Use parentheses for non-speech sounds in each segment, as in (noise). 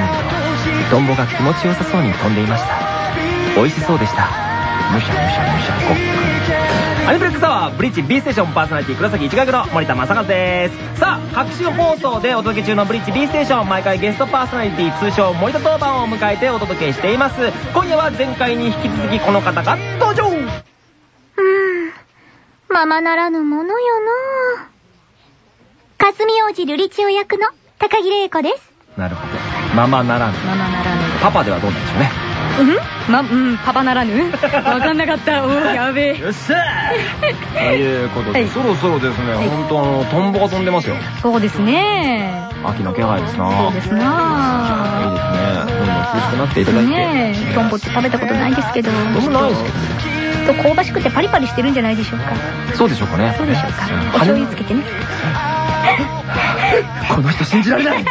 窓の外を見てみるとトンボが気持ちよさそうに飛んでいました美味しそうでしたむしゃむしゃむしゃごっくんアニプレックスタワーブリッジ B ステーションパーソナリティ黒崎一学の森田正和ですさあ各種放送でお届け中のブリッジ B ステーション毎回ゲストパーソナリティ通称森田当番を迎えてお届けしています今夜は前回に引き続きこの方が登場うーん。ままならぬものよのう。霞王子瑠璃千代役の高木玲子です。なるほどママならぬママならぬ。パパではどうなんでしょうねうん？ま、うん、パパならぬ？わかんなかった。おー、やべえ。よっしゃー (laughs) ということで、はいそろそろですね、はい本当あの、トンボが飛んでますよ。そうですね。秋の気配ですなそうですないいですね。どんどん涼しくなっていただいて。ねえ、トンボって食べたことないですけど。僕もないですけどね。香ばしくてパリパリしてるんじゃないでしょうか。そうでしょうかね。そうでしょうか。んお醤油つけてね。(laughs) この人信じられない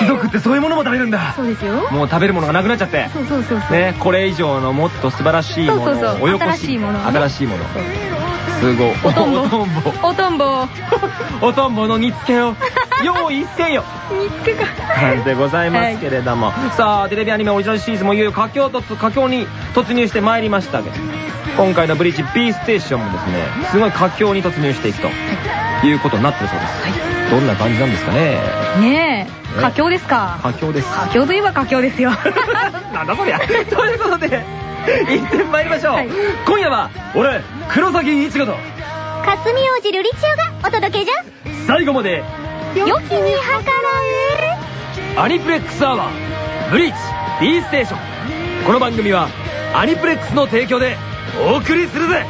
貴族ってそういうものも食べるんだそうですよ。もう食べるものがなくなっちゃって。そうそうそうそう。ね、これ以上のもっと素晴らしいものをそうそうそうおよこ新しいものをね新しいもの。すごい。おとんぼおとんぼ。おとんぼ。(laughs) の煮付けを (laughs) 用意せよ。煮付けか。なんでございますけれども、さあテレビアニメオリジナルシリーズもいよいよ佳境突佳境に突入してまいりましたけど今回のブリーチ B ステーションもですねすごい佳境に突入していくということになってるそうです、どんな感じなんですかねねえ、佳境ですか？佳境です。佳境といえば佳境ですよ。(laughs) なんだそりゃ。(laughs) ということで。行ってまいりましょう、はい。今夜は俺黒崎一護と。霞王子瑠璃千代がお届けじゃ。最後まで。良きに計らアニプレックスアワーブリーチ B ステーション。この番組はアニプレックスの提供でお送りするぜ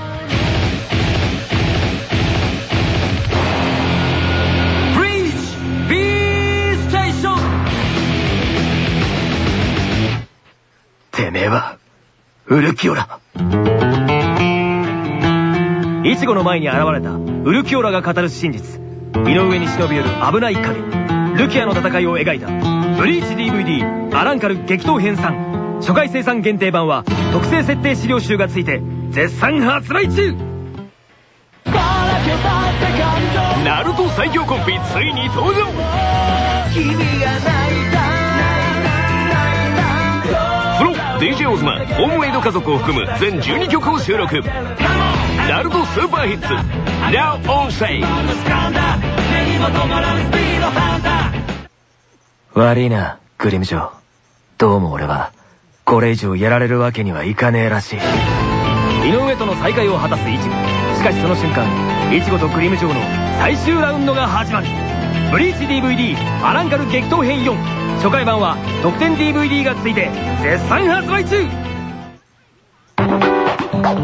てめえはウルキオラ。イチゴの前に現れた。ウルキオラが語る真実。井上に忍び寄る。危ない影。ルキアの戦いを描いた。ブリーチ DVD アランカル激闘編3初回生産限定版は特製設定資料集がついて絶賛発売中。ナルト最強コンビついに登場。プロ DJ オズマホームエイド家族を含む全12曲を収録。ナルトスーパーヒッツ Now on sale 悪いなグリムジョーどうも俺はこれ以上やられるわけにはいかねえらしい。井上との再会を果たすイチゴしかしその瞬間イチゴとグリムジョーの最終ラウンドが始まるブリーチ DVD アランカル激闘編4初回版は特典 DVD がついて絶賛発売中。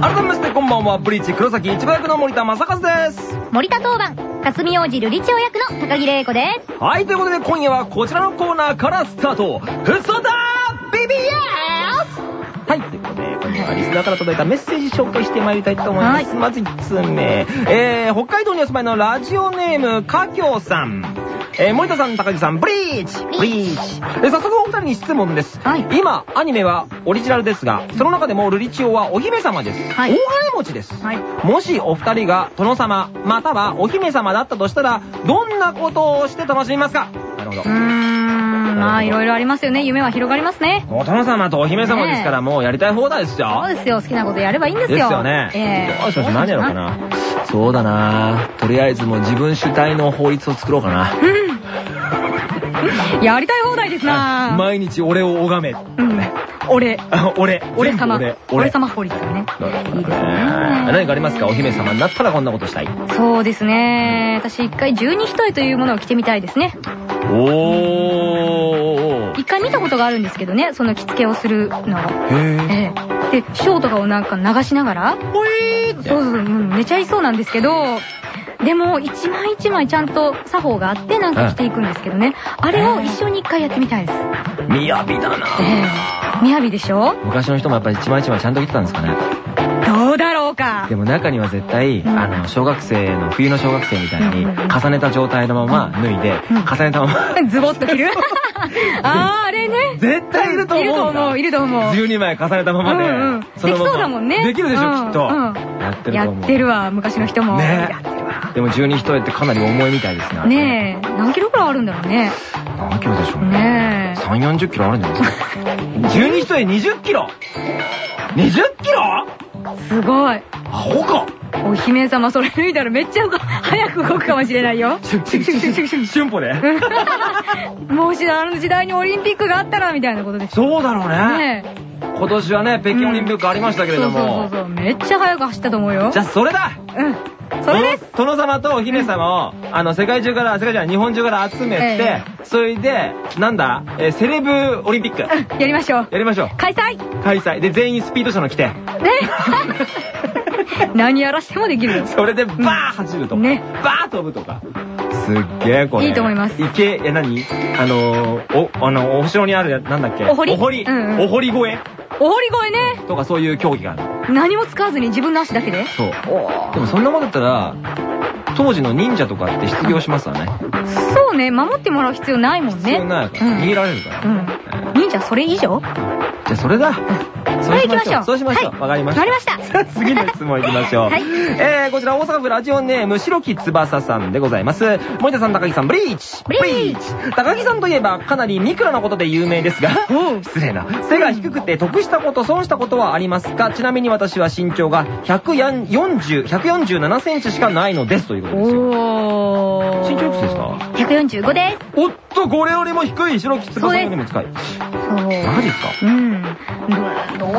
改めましてこんばんはブリーチ黒崎一番役の森田正和です。森田当番、霞王子瑠璃千代役の高木玲子です。はいということで今夜はこちらのコーナーからスタート。ふそだリスナーから届いたメッセージ紹介してまいりたいと思います。まず1つ目、えー、北海道にお住まいのラジオネーム、かきょうさん。えー、森田さん、高木さん、ブリーチブリーチえー早速お二人に質問です。はい今、アニメはオリジナルですが、その中でもルリチオはお姫様です。はい大金持ちです。はい。もしお二人が殿様、またはお姫様だったとしたら、どんなことをして楽しみますか？なるほどうー。ん、まあいろいろありますよね。夢は広がりますね。お殿様とお姫様ですから、もうやりたい放題ですよ。そうですよ。好きなことやればいいんですよ。ですよね。ええよしよし、何やろうかな。そうだなとりあえずもう自分主体の法律を作ろうかな。やりたい放題ですなぁ。毎日俺を拝め。うん。俺。あ (laughs) 俺。俺様。俺様法律だね。なるほどいいですね。何かありますか？お姫様になったらこんなことしたい。そうですね。私一回十二一重というものを着てみたいですね。おー。一回見たことがあるんですけどね、その着付けをするのを。へー。ええ。で、ショーとかをなんか流しながら、ほいーってそうそう、うん寝ちゃいそうなんですけど、でも、一枚一枚ちゃんと作法があってなんか着ていくんですけどね。あれを一緒に一回やってみたいです。みやびだなええ。みやびでしょ？昔の人もやっぱり一枚一枚ちゃんと着てたんですかね。かで。も中には絶対、うんあの、小学生の、冬の小学生みたいに、うん重ねた状態のまま脱いで、うん重ねたまま、(laughs) ズボッと着る？(laughs) あー、あれね。絶対いると思う。いると思う、いると思う。12枚重ねたままで、できそうだもんねできるでしょ、うんきっと。うんやってるとや思う。ってるわ、昔の人も。ね。でも12一重ってかなり重いみたいですね。ねえ、何キロくらいあるんだろうね。何キロでしょうね。ねえ。3、40キロあるんじゃないですか。(laughs) 12一重20キロ !20 キロ？すごい。アホかお姫様それ脱いだらめっちゃ早く動くかもしれないよ。シュンシュンシュンシュンシュンシュンポでもしあの時代にオリンピックがあったらみたいなことです。そうだろうね。ね今年はね、北京オリンピックありましたけれどそうそうも。そうそう。めっちゃ早く走ったと思うよ。じゃあそれだうん。それです。殿殿様とお姫様を、あの、世界中から、世界中から日本中から集めて、えそれで、なんだ、えーセレブオリンピック。やりましょう。りましょう。開催開催。で、全員スピード車の来て。ね (laughs) 何やらしてもできるよ。それでバー走るとか。ねバー飛ぶとか。すっげえ、これ。いいと思います池、え、何？あのー、お、あの、お城にあるや、なんだっけ？お堀？お堀。うんうんお堀越え？お堀越えね。とかそういう競技がある。何も使わずに自分の足だけで？そう。でもそんなこと言ったら、当時の忍者とかって失業しますわね。そうね、守ってもらう必要ないもんね。必要ない逃げられるから。うん。忍者それ以上？じゃあそれだ。それ行きましょう。そうしましょう。わ、はいかりました。わかりました。(laughs) 次の質問いきましょう。はいえー、こちら大阪府ラジオネーム白木翼さんでございます。森田さん、高木さん、ブリーチブリーチ高木さんといえばかなりミクロなことで有名ですが、失礼な。背が低くて得したこと、損したことはありますか？ちなみに私は身長が140、147センチしかないのですということですよ。おー。身長いくつですか ?145 です。おっと、これよりも低い白木翼さんよりも近い。そう。マジっすか？うん。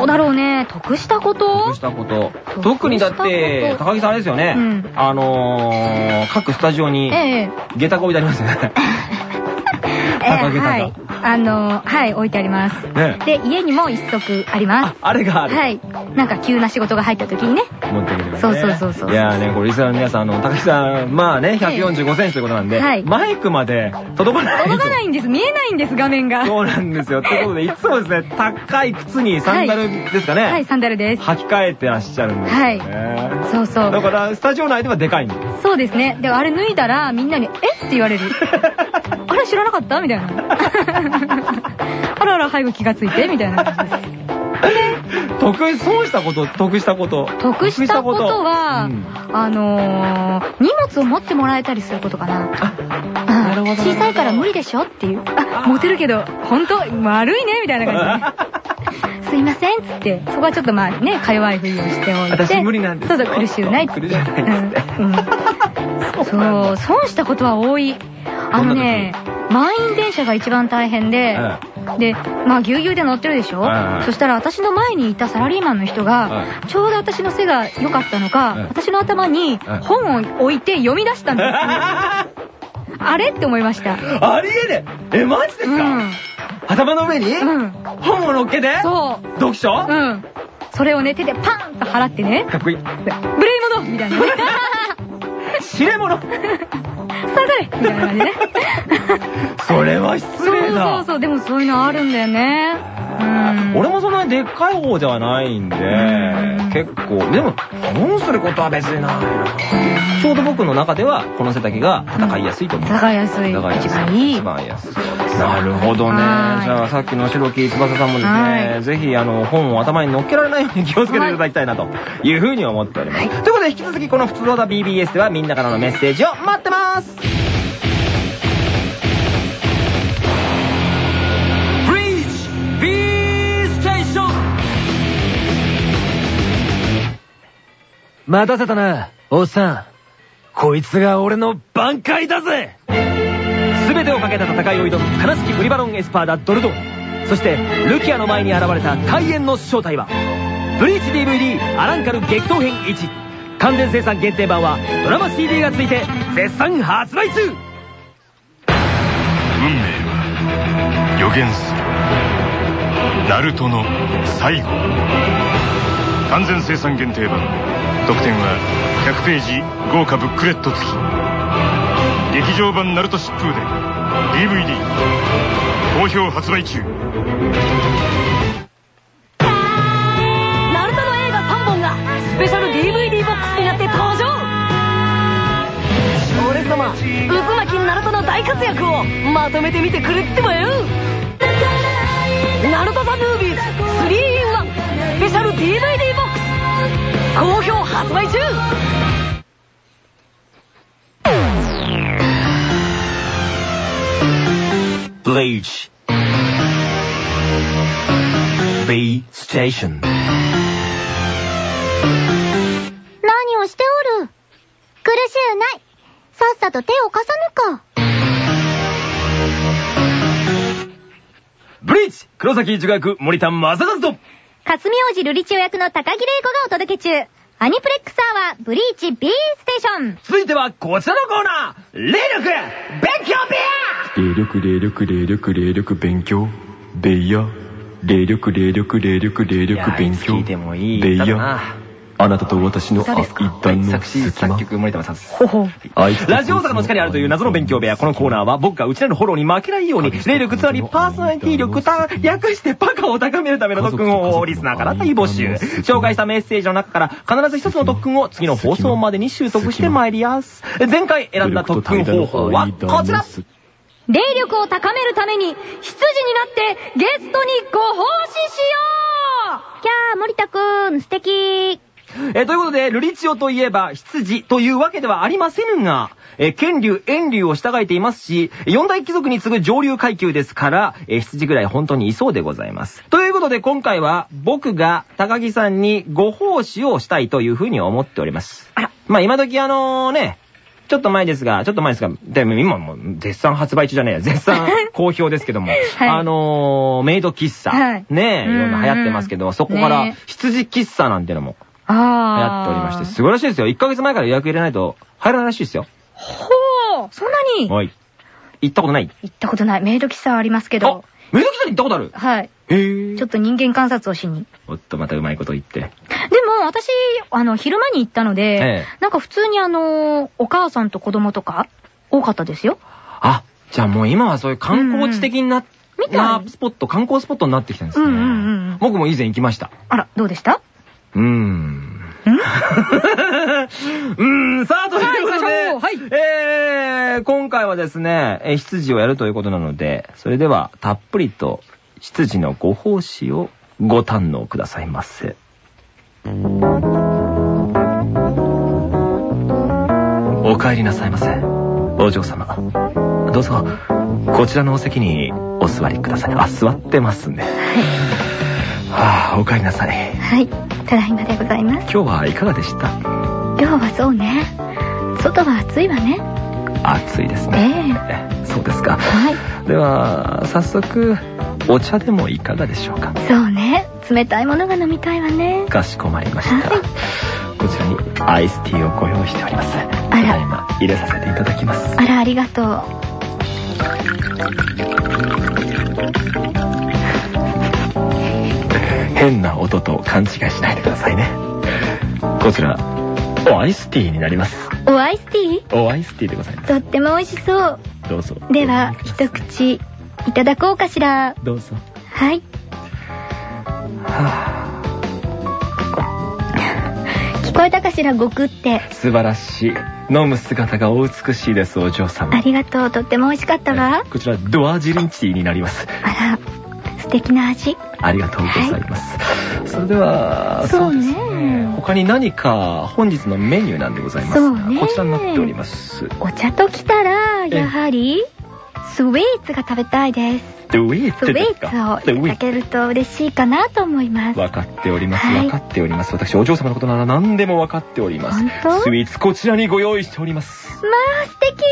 どどうだろうね。得したこと？得したこと。得特にだって、高木さんあれですよね。うんあのー、各スタジオに、ええ。下駄が置いてありますよね。え (laughs) え高木さんがはい。あの、はい、置いてあります。ねで、家にも一足ありまあす。、あれがある。はい。なんか急な仕事が入った時にね。持ってきてくれる、ね。そうそうそうそういやーね、これリスナーの皆さん、あの、高木さん、まあね、145センチということなんで、はいマイクまで届かない。届かないんです。見えないんです、画面が。そうなんですよ。ということで、いつもですね、高い靴にサンダルですかね。はい、サンダルです。履き替えてらっしゃるんですよね。そうそうだから、スタジオ内ではでかいんです。そうですね。で、あれ脱いだらみんなに、えって言われる。(laughs) あれ知らなかった？みたいな。(laughs) あらあら、早く気がついてみたいな感じです。(laughs) 得、損したこと、得したこと。得したことは、うんあのー、荷物を持ってもらえたりすることかな。なるほど小さいから無理でしょっていう。あ、持てるけど、ほんと、悪いねみたいな感じで。(laughs) すいませんっつって、そこはちょっとまあね、か弱いふりをしておいて。私無理なんですよそうそう、苦しゅうないっつって。苦しゅうないっつってうんうんそう、損したことは多い。あのね、満員電車が一番大変で、で、まあぎゅうぎゅうで乗ってるでしょ、そしたら私の前にいたサラリーマンの人が、はちょうど私の背が良かったのか、はい私の頭にはい本を置いて読み出したんです。(laughs) あれ？って思いました。ありえねええ、マジですか、うん。頭の上に、うん。本を乗っけて？そう。読書、うん。それをね、手でパンと払ってね、かっこいい。ブレイモノみたいなね。(laughs) 知れ者下がれみたいな感じでね。それは失そうそう礼だ。そう、でもそういうのあるんだよね。うん。俺もそんなにでっかい方ではないんでうん、結構、でも、損することは別にないな。ちょうど僕の中では、この背丈が戦いやすいと思う。戦いやすい。戦いやす一番いい。一番安い。なるほどね。はいじゃあさっきの白木翼さんもですはね、ぜひあの本を頭に乗っけられないように気をつけていただきたいなというふうに思っております。ということで引き続きこの普通のだ BBS ではみんなからのメッセージを待ってます待たせたな、おっさん。こいつが俺の挽回だぜ。全てをかけた戦いを挑む悲しきブリバロンエスパーダドルドン。そしてルキアの前に現れた開演の正体は。ブリーチ DVD アランカル激闘編1完全生産限定版はドラマ CD がついて絶賛発売中。運命は予言する。ナルトの最後。完全生産限定版。特典は100ページ豪華ブックレット付き。劇場版ナルト疾風で DVD 好評発売中。ナルトの映画3本がスペシャル DVD ボックスになって登場。俺様。渦巻きナルトの大活躍をまとめてみてくれってばよナルト・ザ・ムービーズ 3-in-1 スペシャル DVD ボックス。好評発売中。ブリーチ B ステーション何をしておる？苦しゅうない。さっさと手を重さぬか。ブリーチ黒崎一学森田正和と。辰王子瑠璃長役の高木玲子がお届け中。アニプレックスアワーブリーチ B ステーション。続いてはこちらのコーナー。霊力勉強部屋。霊力霊力霊力霊力勉強。ベイヤ霊力霊力霊力霊力勉強。聞いあなたと私の一旦の作詞隙間作曲森田正和ほほ。ラジオ大阪の地下にあるという謎の勉強部屋。このコーナーは僕がうちらのフォローに負けないように、霊力つまりパーソナリティ力た、略してパカを高めるための特訓をリスナーから大募集。紹介したメッセージの中から必ず一つの特訓を次の放送までに習得してまいりやす。前回選んだ特訓方法はこちら霊力を高めるために、執事になってゲストにご奉仕しようキャー、森田くん、素敵。えーということで、ルリチオといえば、執事というわけではありませんが、えー剣竜、遠竜を従えていますし、四大貴族に次ぐ上流階級ですから、えー執事ぐらい本当にいそうでございます。ということで、今回は僕が高木さんにご奉仕をしたいというふうに思っております。あ。らまあ今時あのね、ちょっと前ですが、ちょっと前ですが、でも今もう絶賛発売中じゃねえや、絶賛 (laughs) 好評ですけども、はい。あのーメイド喫茶、はい。ねえ、いろんな流行ってますけど、そこからね羊喫茶なんてのもあ流あ。行っておりまして、素晴らしいですよ。1ヶ月前から予約入れないと入らないらしいですよ。ほう、そんなに？はい。行ったことない行ったことない。メイド喫茶ありますけあど。メイド喫茶に行ったことある？はい。へぇちょっと人間観察をしに。おっと、またうまいこと言って。でも、私、あの、昼間に行ったので、ええなんか普通にあの、お母さんと子供とか、多かったですよ。あ、じゃあもう今はそういう観光地的にな、みたいなスポット、観光スポットになってきたんですね。うんうんうんうん僕も以前行きました。あら、どうでした？うーん。うーん、さあ、ということで、はいえー、今回はですね、えー執事をやるということなので、それでは、たっぷりと、執事のご奉仕をご堪能くださいませ。お帰りなさいませ。お嬢様。どうぞ、こちらのお席にお座りください。あ、座ってますね。はあ、お帰りなさい。はい、ただいまでございます。今日はいかがでした？今日はそうね。外は暑いわね。暑いですえね。ええそうですか。はい。では、早速、お茶でもいかがでしょうか？そうね。冷たいものが飲みたいわね。かしこまりました。はいこちらにアイスティーをご用意しております。ただいま入れさせていただきます。あら、ありがとう。変な音と勘違いしないでくださいね。こちら、おアイスティーになります。おアイスティー？おアイスティーでございます。とっても美味しそう。どうぞ。では、一口、いただこうかしら。どうぞ。はい。は聞こえたかしら、ごくって。あ、素晴らしい。飲む姿がお美しいです、お嬢様。ありがとう。とっても美味しかったわ。こちら、ドアジリンチーになります。あら、素敵な味。ありがとうございます。それでは、そうね。です他に何か本日のメニューなんでございますが、そうね。こちらになっております。お茶ときたら、やはり、スイーツが食べたいです。ドゥイースイーツですか？ツをいただけると嬉しいかなと思います。分かっております。はい分かっております。私、お嬢様のことなら何でも分かっておりますスイーツ、こちらにご用意しております。まあ、素敵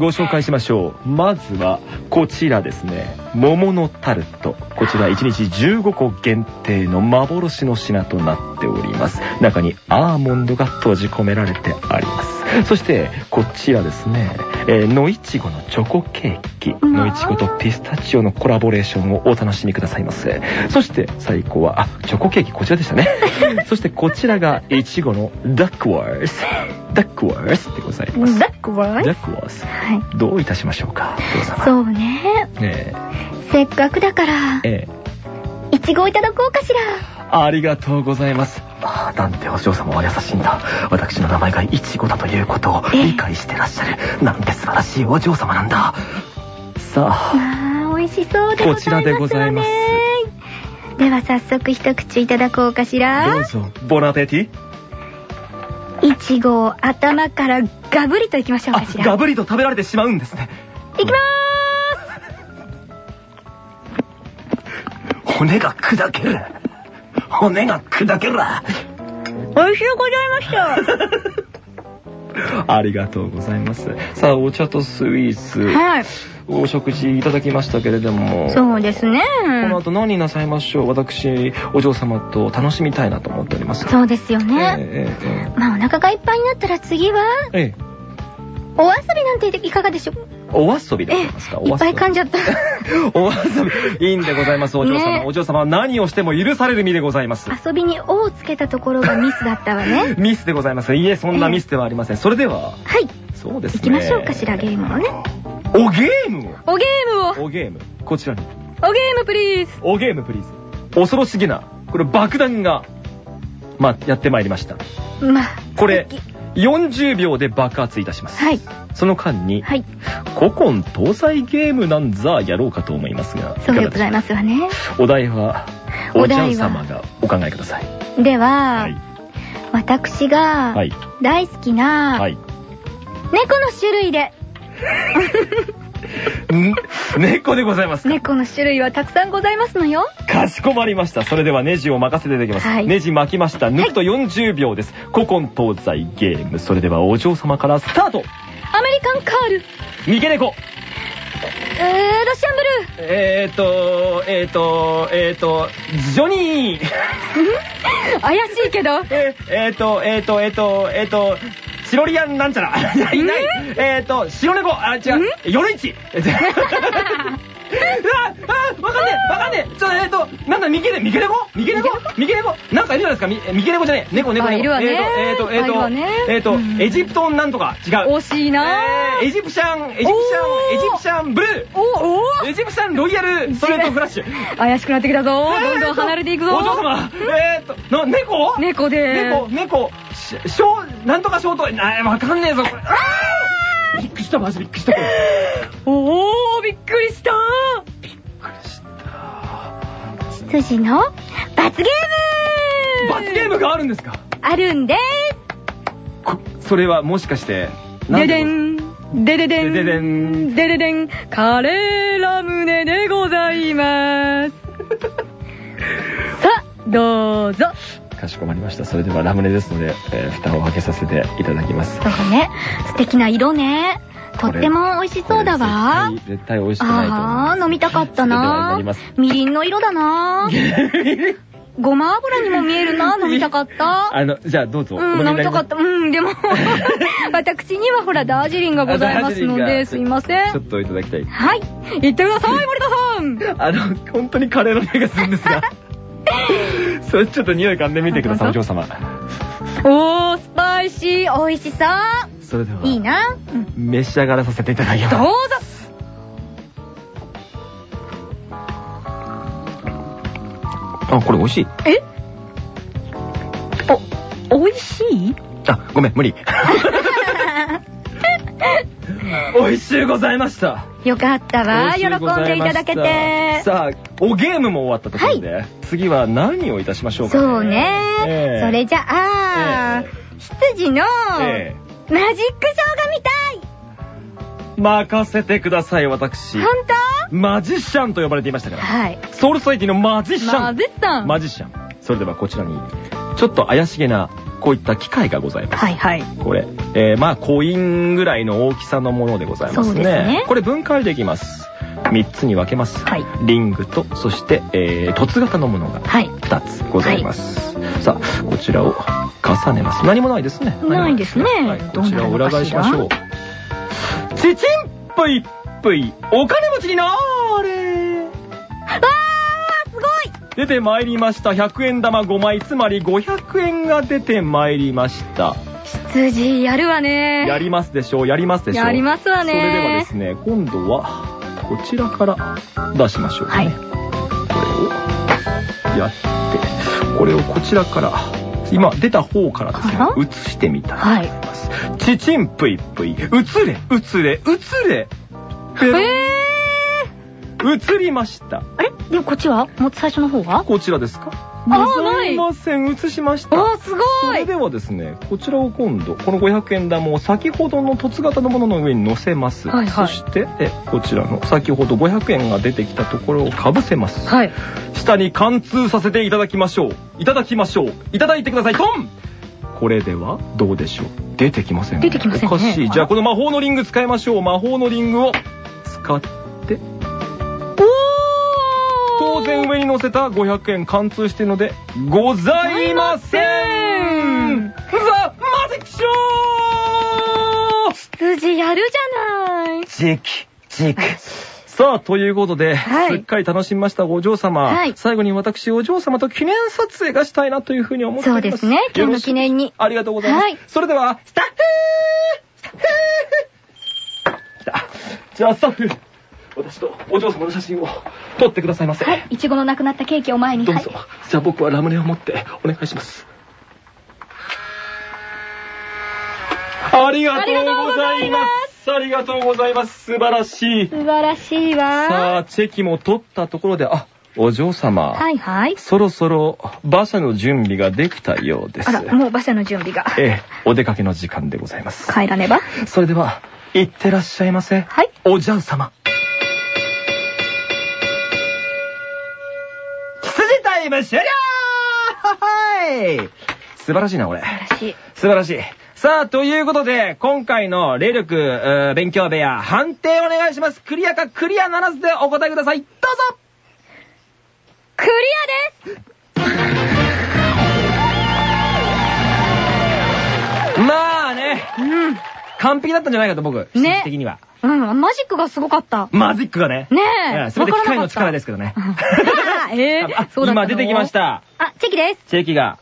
ご紹介しましょう。まずは、こちらですね。桃のタルト。こちら1日15個限定の幻の品となっております。中にアーモンドが閉じ込められてあります。(laughs) そして、こちらですね。えー、のいちごのチョコケーキ。のいちごとピスタチオのコラボレーションをお楽しみくださいませ。そして、最高は、あ、チョコケーキこちらでしたね。(laughs) そして、こちらがいちごのダックワース。ダックワースでございます。ダックワイダックワース。はい。どういたしましょうか？そうね。えせっかくだからえ、えいちごいただこうかしら。えありがとうございます。ああ、なんてお嬢様は優しいんだ。私の名前がイチゴだということを理解してらっしゃる。なんて素晴らしいお嬢様なんだ。さあ、まあ、美味しそうでございます、ね。こちらでございますでは早速一口いただこうかしどらう。ぞ、ボナペティ？いちごを頭からガブリといきましょうあかし、ら。ガブリと食べられてしまうんですね。いきま骨が砕ける。骨が砕ける。美味しゅうございました。(laughs) ありがとうございます。さあ、お茶とスイーツ、はい。お食事いただきましたけれども、そうですね。この後何なさいましょう？私、お嬢様と楽しみたいなと思っております。そうですよえね。えええまあお腹がいっぱいになったら次は、ええええお遊びなんていかがでしょう？お遊びでござえいますか？いっぱい噛んじゃった。(laughs) お遊び、いいんでございます、お嬢様。ねお嬢様は何をしても許される身でございます。遊びに「お」をつけたところがミスだったわね。(laughs) ミスでございます。いえ、そんなミスではありません。それでは、はい。そうですね。行きましょうかしら、ゲームをね。おゲームを？おゲームをおゲーム。こちらに。おゲームプリーズおゲームプリーズ。恐ろしげな、これ爆弾が、まあ、やってまいりました。まあ、これ40秒で爆発いたします。はい。その間に、はい。古今搭載ゲームなんざやろうかと思いますが、そうでございまますわね。す。お題は、おお題は嬢様がお考えください。では、はい。私がはい。大好きなはい。猫の種類で、ん (laughs) (laughs) 猫でございますか？猫の種類はたくさんございますのよ。かしこまりました。それではネジを任せていただきます。はいネジ巻きました。抜くと40秒です。古今東西ゲーム。それではお嬢様からスタートアメリカンカール、逃げ猫えー、ロシアンブルー、えーと、えーと、えーと、ジョニー (laughs) 怪しいけど、えー、えーと、えーと、えーと、えーと、チロリアンなんちゃら。(laughs) いない。えーと、白猫。あ、違う。ヨルイチ。えー (laughs) あ、あ、わかんねえ、わかんねえ。ちょ、えーと、なんだ、ミケネ、ミケネコミケネコミケネコなんかいるじゃないですか。ミミケネコじゃねえ。猫、猫、猫。あいるわねえーと、えーと、えーとエジプトンなんとか。違う。惜しいなえーエジプシャン、エジプシャン、エジプシャンブルー。おおエジプシャンロイヤルストレートフラッシュ。怪しくなってきたぞ。どんどん離れていくぞ。お嬢様、えーと、な、猫？猫で。猫、猫、し、しょう、なんとかショート、あ、わかんねえぞ、これ。あーびっくりした、マジびっくりした、これ。おー、びっくりしたびっくりした。羊の罰ゲーム罰ゲームがあるんですか？あるんでこそれはもしかして、す？ででんん。でででん。でででんでででん。カレーラムネでございます。(laughs) さあ、どうぞ。かしこまりました。それではラムネですので、えー蓋を開けさせていただきます。そうね。素敵な色ね。とっても美味しそうだわ。絶対絶対美味しくないと。ああ、飲みたかったな。みりんの色だな (laughs) ごま油にも見えるな飲みたかった。あの、じゃあどうぞ。うん、飲みたかった。うん、でも、(laughs) 私にはほら、ダージリンがございますので、すいません。ちょっといただきたい。はい。行ってください、森田さん。(laughs) あの、本当にカレーの匂いがするんですが。(laughs) それちょっと匂い噛んでみてください、お嬢様。おー、スパイシー、美味しそう。それでは、いいな？うん召し上がらさせていただきますどう。ぞ。あ、これ美味しい。え？お、美味しい？あ、ごめん、無理。(laughs) 美味しゅうございました。よかったわ。喜んでいただけて。さあ、おゲームも終わったところで、次は何をいたしましょうか、そうね。ええそれじゃあ、え羊の、えマジックショーが見たいえ任せてください、私。本マジシャンと呼ばれていましたから。当はい。ソウルソサイティのマジシャン。マジさん。マジシャン。それではこちらに、ちょっと怪しげな、こういった機械がございます。はいはい。これ、えー、まあ、コインぐらいの大きさのものでございますね。ねこれ分解できます。3つに分けます。はいリングと、そして、えー、凸型のものがはい。2つございます。さあ、こちらを重ねます。何もないですね。ないですねはい、こちらを裏返しましょう。チチンぷいぷい、お金持ちになーれわーすごい出てまいりました。100円玉5枚、つまり500円が出てまいりました。羊やるわね。やりますでしょうやりますでしょう。やりますわね。それではですね、今度は、こちらから出しましょうね。はい。これを、やって、これをこちらから、今出た方からですねから、移してみたいとはい思います。チチンプイプイ、移れ、移れ、移れ、え移りました。ー、あれ？でもこっちは？もう最初の方は？こちらですか？ございません。映しました。あー、すごい。それではですねこちらを今度この500円玉を先ほどの凸型のものの上に乗せます、はいはい。そしてえこちらの先ほど500円が出てきたところをかぶせます、はい。下に貫通させていただきましょう。いただきましょう。いただいてください。トン！これではどうでしょう？出てきません出てきませんね。おかしい。じゃあこの魔法のリング使いましょう。魔法のリングを使って当然上に乗せた500円貫通しているのでございませんザ・マジックショー羊やるじゃない。チキチキさあ、ということで、はいすっかり楽しみましたお嬢様。はい最後に私、お嬢様と記念撮影がしたいなというふうに思っております。そうですね今日の記念にありがとうございます。はいそれでは、スタッフスタッフ来た。じゃあ、スタッフ、私とお嬢様の写真を撮ってくださいませ。はい。いちごのなくなったケーキを前に。どうぞ。はいじゃあ僕はラムネを持ってお願いします。ありがとうございます。ありがとうございます。素晴らしい。素晴らしいわ。さあ、チェキも取ったところで、あ、お嬢様。はいはい。そろそろ馬車の準備ができたようです。あら、もう馬車の準備が。ええ、お出かけの時間でございます。帰らねば。それでは、行ってらっしゃいませ。はい。おじゃん様。イム終了はい素晴らしいな、これ。素晴らしい。素晴らしい。さあ、ということで、今回の霊力、えー勉強部屋、判定お願いします。クリアかクリアならずでお答えください。どうぞクリアですまあね、うん。完璧だったんじゃないかと僕、ね的には。うん、マジックがすごかった。マジックがね。ねえ。すべて機械の力ですけどね。(laughs) えーあそうだ今出てきまし。た。あ、チェキです。チェキが。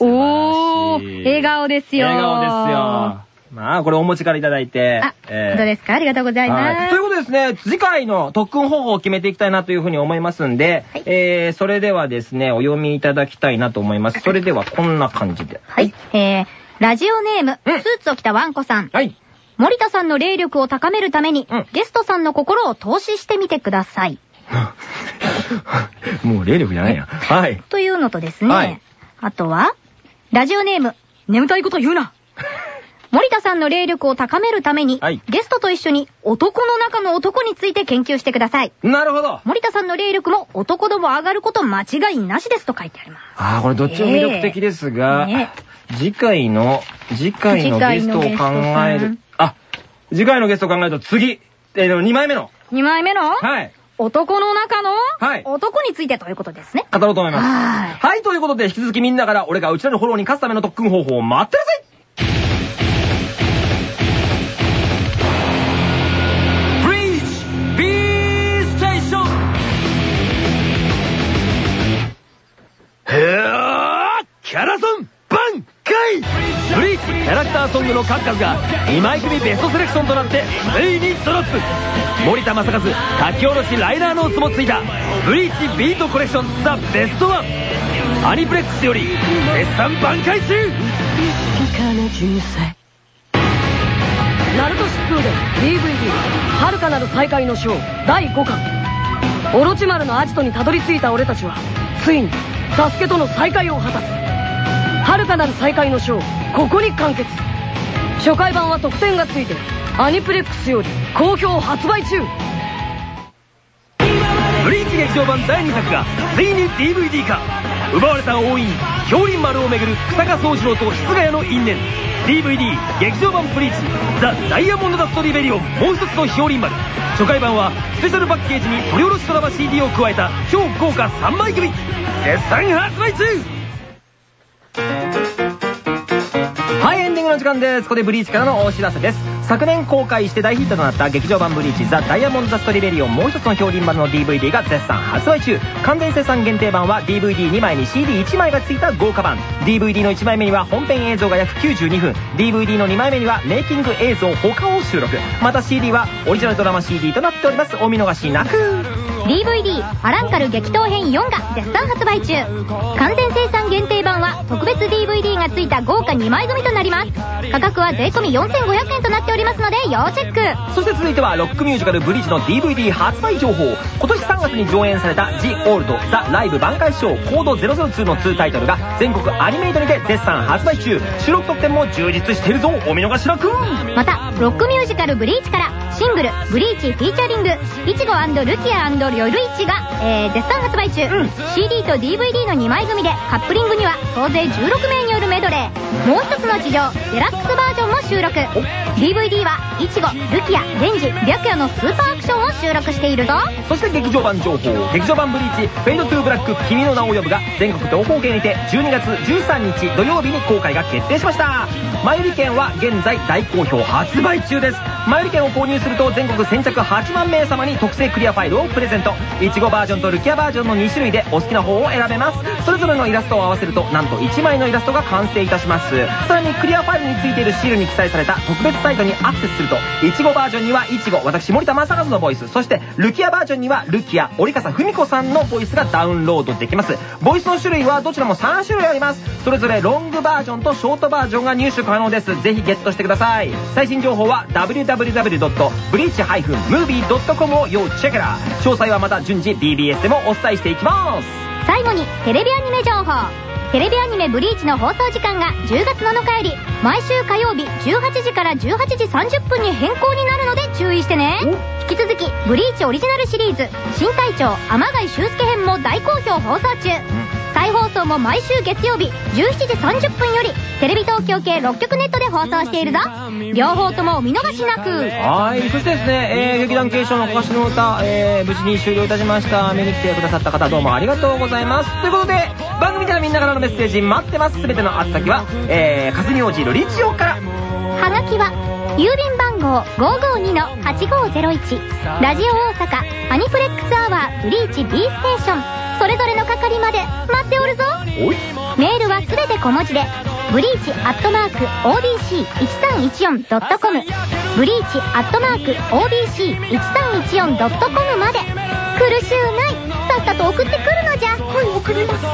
おー、笑顔ですよ。笑顔ですよ。まあ、これお持ちからいただいて。あ、えー本当ですか？ありがとうございます。はいということでですね、次回の特訓方法を決めていきたいなというふうに思いますんで、はいえー、それではですね、お読みいただきたいなと思います。それではこんな感じで。はい。えー、ラジオネーム、うんスーツを着たワンコさん。はい。森田さんの霊力を高めるために、うんゲストさんの心を投資してみてください。(laughs) もう霊力じゃないや。はい。というのとですね、はいあとは、ラジオネーム、眠たいこと言うな。森田さんの霊力を高めるために、はいゲストと一緒に男の中の男について研究してください。なるほど。森田さんの霊力も男ども上がること間違いなしですと書いてあります。ああ、これどっちも魅力的ですが、ええね次回の、次回のゲストを考えるん。あ、次回のゲストを考えると次、えー、2枚目の、2枚目の、はい、男の中の、はい男についてということですね。語ろうと思います。はいはい、ということで引き続きみんなから俺がうちらのフォローに勝つための特訓方法を待ってるぜへーキャラソン挽回!ブリーチキャラクターソングの数々が2枚組ベストセレクションとなってついにドロップ森田正和書き下ろしライナーノーツもついた。ブリーチビートコレクションザ・ベストワン。アニプレックスより絶賛挽回中!ナルト疾風伝 DVD「遥かなる再会の章」第5巻。オロチマルのアジトにたどり着いた俺たちはついにサスケとの再会を果たす。遥かなる再会の章ここに完結。初回版は特典がついてアニプレックスより好評発売中。ブリーチ劇場版第2作がついに DVD 化。奪われた王院氷林丸をめぐる草加宗次郎と室ヶ谷の因縁 DVD 劇場版ブリーチザ・ダイヤモンドダストリベリオンもう一つの氷林丸初回版はスペシャルパッケージに取り下ろしドラマ CD を加えた超豪華3枚組絶賛発売中はい、エンディングの時間です。ここでブリーチからのお知らせです。昨年公開して大ヒットとなった劇場版ブリーチザ・ダイヤモンド・ザ・ストリベリオンもう一つの氷林丸の DVD が絶賛発売中。完全生産限定版は DVD2 枚に CD1 枚が付いた豪華版。DVD の1枚目には本編映像が約92分。DVD の2枚目にはメイキング映像他を収録。また CD はオリジナルドラマ CD となっております。お見逃しなく。DVD アランカル激闘編4が絶賛発売中。完全生産限定版は特別 DVD がついた豪華2枚組となります。価格は税込4500円となっておりますので要チェック。そして続いてはロックミュージカルブリーチの DVD 発売情報。今年3月に上演された The Old The Live 挽回ショーコード002の2タイトルが全国アニメイトにて絶賛発売中。収録特典も充実しているぞお見逃しなく。またロックミュージカルブリーチからシングル「ブリーチフィーチャリングいちごルキアヨルイチが、えー、絶賛発売中、うん。CD と DVD の2枚組でカップリングには総勢16名によるメドレーもう一つの地上デラックスバージョンも収録。DVD はいちごルキアデンジ白夜のスーパーアクションを収録しているぞ。そして劇場版情報劇場版 BLEACH Fade to Black 君の名を呼ぶが全国東宝系にて12月13日土曜日に公開が決定しました。前売り券は現在大好評発売中です。前売り券を購入すると全国先着8万名様に特製クリアファイルをプレゼント。いちごバージョンとルキアバージョンの2種類でお好きな方を選べます。それぞれのイラストを合わせるとなんと1枚のイラストが完完成いたします。さらにクリアファイルについているシールに記載された特別サイトにアクセスするといちごバージョンにはいちご私森田正和のボイス。そしてルキアバージョンにはルキア折笠文子さんのボイスがダウンロードできます。ボイスの種類はどちらも3種類あります。それぞれロングバージョンとショートバージョンが入手可能です。ぜひゲットしてください。最新情報は www.breach-movie.com を要チェケラ詳細はまた順次 BBS でもお伝えしていきます。最後にテレビアニメ情報。テレビアニメ「ブリーチ」の放送時間が10月7日より毎週火曜日18時から18時30分に変更になるので注意してね。引き続き「ブリーチ」オリジナルシリーズ新隊長天貝修介編も大好評放送中再放送も毎週月曜日17時30分よりテレビ東京系6局ネットで放送しているぞ両方ともお見逃しなくはい、そしてですね、えー、劇団継承のかかしの歌、えー、無事に終了いたしました。見に来てくださった方どうもありがとうございます。ということで、番組ではみんなからのメッセージ待ってます。すべての宛先は、えー、かすみおじルリチオから。はがきは郵便番号552-8501ラジオ大阪アニプレックスアワーブリーチ B ステーションそれぞれの係まで待っておるぞお。メールはすべて小文字でブリーチアットマーク OBC1314.com ブリーチアットマーク OBC1314.com まで苦しゅうないさっさと送ってくるのじゃはい送ります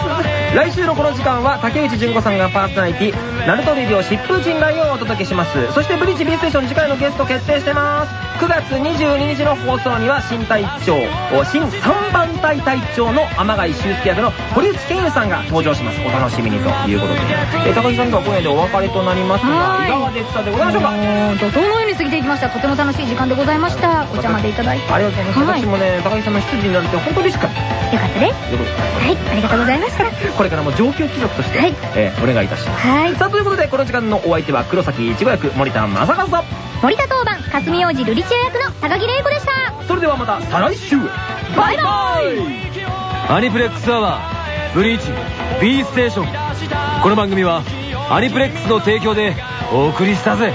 来週のこの時間は竹内純子さんがパーソナリティ、ナルトレディオ疾風陣雷をお届けします。そしてブリーチ B ステーション次回のゲスト決定してます。9月22日の放送には新隊長、お新3番隊隊長の天貝修介役の堀内健優さんが登場します。お楽しみにということで。えー高木さんとは今夜でお別れとなりますが、はい。いかがでしたでございましょうか？怒涛のように過ぎていきました。とても楽しい時間でございました。お茶までいただいて。ありがとうございます。はい。私もね、高木さんの執事になれて本当に嬉しかった。よかった。ですよかった。はい。ありがとうございましたこれからも上級貴族として、はい。えーお願いいたします。はい。さあ、ということで、この時間のお相手は黒崎いちご役森田正和と、森田当番霞王子瑠璃千代役の高木玲子でした。それではまた再来週バイバイ。アニプレックスアワーブリーチ B ステーション。この番組はアニプレックスの提供でお送りしたぜ